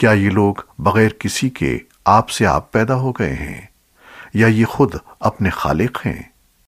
کیا یہ لوگ بغیر کسی کے آپ سے آپ پیدا ہو گئے ہیں یا یہ خود اپنے خالق ہیں؟